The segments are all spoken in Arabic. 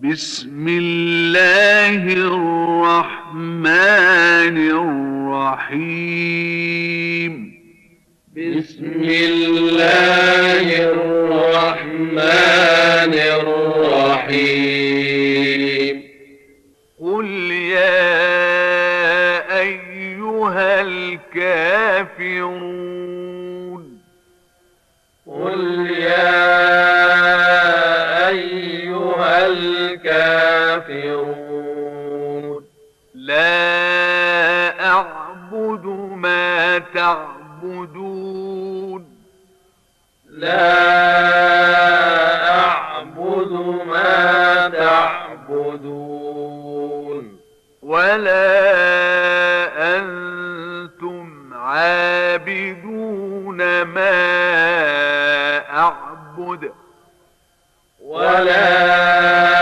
بسم الله الرحمن الرحيم. بسم الله الرحمن الرحيم. قل يا أيها الكافرون الكافرون. لا أعبد ما تعبدون. لا أعبد ما تعبدون. ولا أنتم عابدون ما أعبد. ولا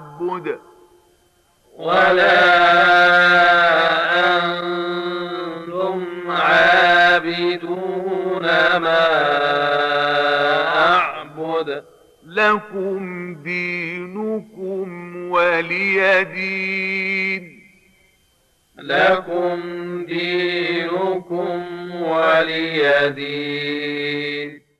ولا أنتم عابدون ما أعبد. لكم دينكم ولي دين. لكم دينكم ولي دين.